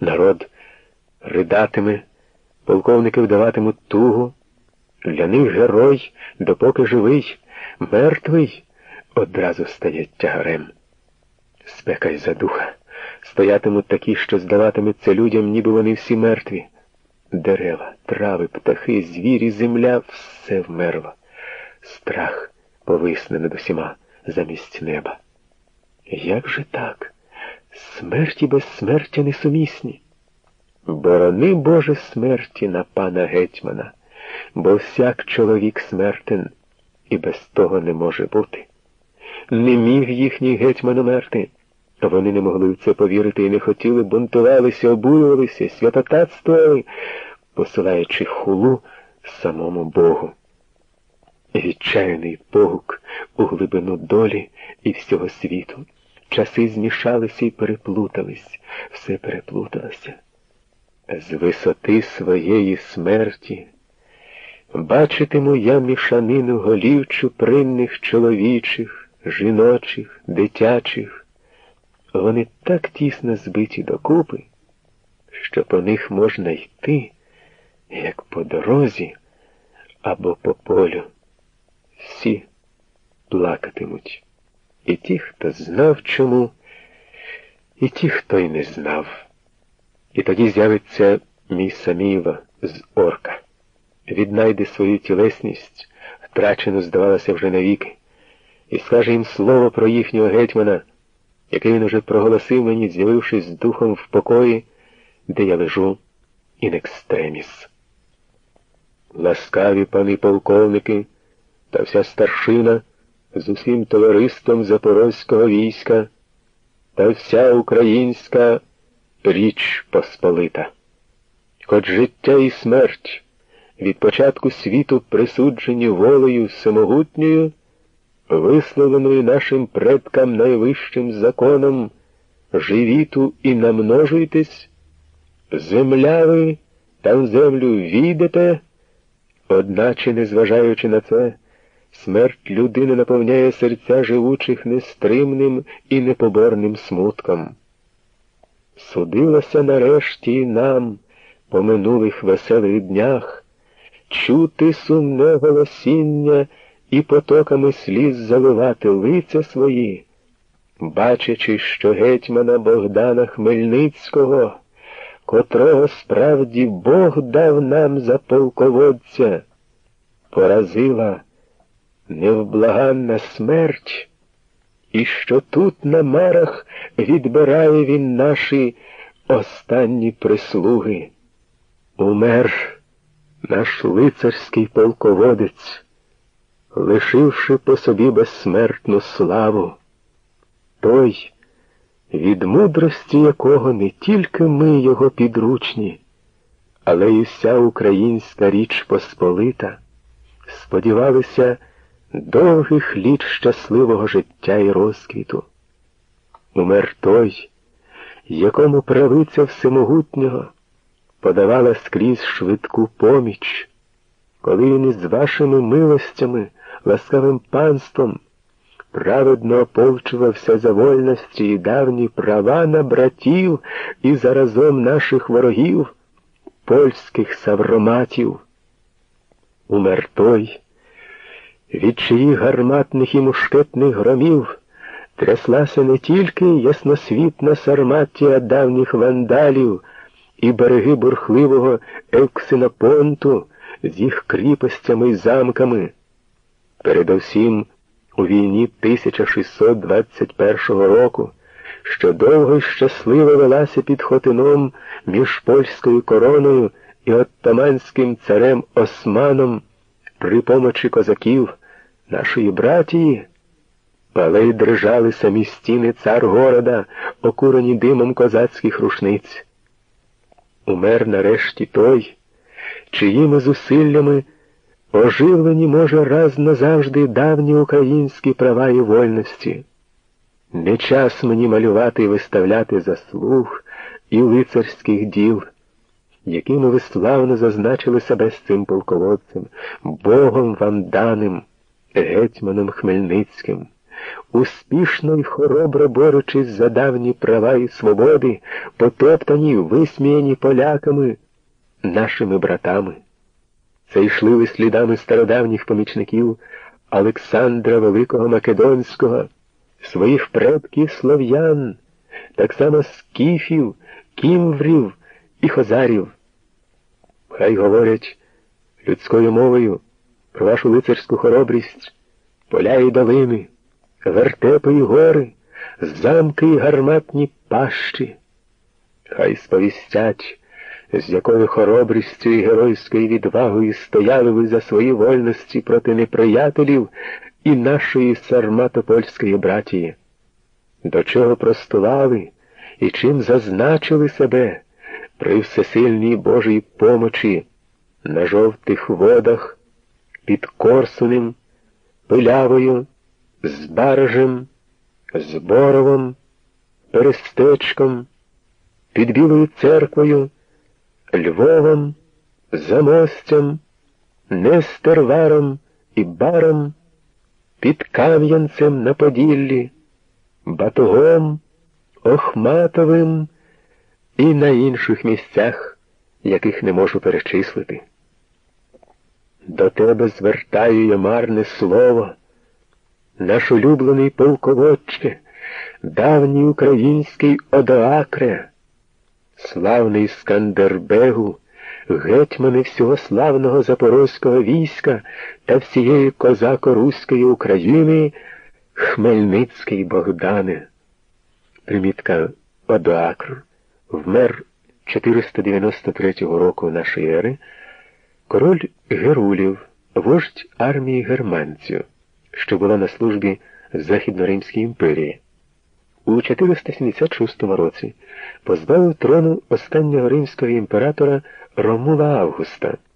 Народ ридатиме, полковники вдаватимуть тугу. Для них герой, допоки живий, мертвий, одразу стає тягарем. Спека й задуха. Стоятимуть такі, що здаватиметься людям, ніби вони всі мертві. Дерева, трави, птахи, звірі, земля все вмерло. Страх повисне над усіма замість неба. Як же так? Смерть і безсмертя несумісні. Борони Боже смерті на пана гетьмана, бо всяк чоловік смертен і без того не може бути. Не міг їхній гетьман умерти. Вони не могли в це повірити і не хотіли, бунтувалися, обурювалися, святотатствували, посилаючи хулу самому Богу. Відчаяний погук у глибину долі і всього світу. Часи змішалися і переплутались, все переплуталося. З висоти своєї смерті бачитиму я мішанину голів чупринних чоловічих, жіночих, дитячих. Вони так тісно збиті докупи, що по них можна йти, як по дорозі або по полю. Всі плакатимуть. І ті, хто знав чому, і ті, хто й не знав. І тоді з'явиться мій Самієва з орка. Віднайде свою тілесність, втрачену, здавалося, вже навіки, і скаже їм слово про їхнього гетьмана, яке він уже проголосив мені, з'явившись з духом в покої, де я лежу in екстреміс. Ласкаві пани полковники та вся старшина з усім товариством Запорозького війська та вся українська річ Посполита. Хоч життя і смерть від початку світу присуджені волею всемогутньою, висловленою нашим предкам найвищим законом, живіту і намножуйтесь, земля ви та в землю війдете, одначе, незважаючи на це, Смерть людини наповняє серця живучих нестримним і непоборним смутком. Судилося нарешті нам, по минулих веселих днях, чути сумне голосіння і потоками сліз заливати лиця свої, бачачи, що гетьмана Богдана Хмельницького, котрого справді Бог дав нам за полководця, поразила невблаганна смерть, і що тут на марах відбирає він наші останні прислуги. Умер наш лицарський полководець, лишивши по собі безсмертну славу, той, від мудрості якого не тільки ми його підручні, але й вся українська річ Посполита, сподівалися довгих літ щасливого життя і розквіту. Умер той, якому правиця всемогутнього подавала скрізь швидку поміч, коли він із вашими милостями, ласкавим панством праведно ополчувався за вольності і давні права на братів і заразом наших ворогів, польських савроматів. Умер той, від чиїх гарматних і мушкетних громів тряслася не тільки ясносвітна сарматія давніх вандалів і береги бурхливого Евксинопонту з їх кріпостями й замками. Передовсім у війні 1621 року, що довго й щасливо велася під Хотином між польською короною і оттаманським царем Османом при помочі козаків нашої братії, але й дрижали самі стіни цар города, окурені димом козацьких рушниць. Умер нарешті той, чиїми зусиллями оживлені, може, раз назавжди давні українські права і вольності. Не час мені малювати і виставляти заслуг і лицарських діл якими ви славно зазначили себе з цим полководцем, Богом вам даним, гетьманом Хмельницьким, успішно й хоробро борючись за давні права і свободи, потоптані, висміяні поляками, нашими братами. Це йшли ви слідами стародавніх помічників Олександра Великого Македонського, своїх предків слов'ян, так само скіфів, кімврів і хозарів. Хай говорять людською мовою про вашу лицарську хоробрість, поля і долини, вертепи і гори, замки і гарматні пащі. Хай сповістять, з якою хоробрістю і геройською відвагою стояли ви за свої вольності проти неприятелів і нашої сарматопольської братії, до чого простували і чим зазначили себе при всесильній Божій помочі на жовтих водах під Корсунем, Пилявою, з Баражем, з Боровом, Перестечком, під Білою церквою, Львовом, Замостям, Нестерваром і Баром, під Кам'янцем на Поділлі, Батугом, Охматовим і на інших місцях, яких не можу перечислити. До тебе звертаю я марне слово, наш улюблений полководче, давній український Одоакре, славний Скандербегу, гетьмани всього славного запорозького війська та всієї козако-руської України, Хмельницький Богдане. Примітка Одоакр вмер 493 року нашої ери, король Герулів, вождь армії германців, що була на службі Західноримській імперії. У 476 році позбавив трону останнього римського імператора Ромула Августа.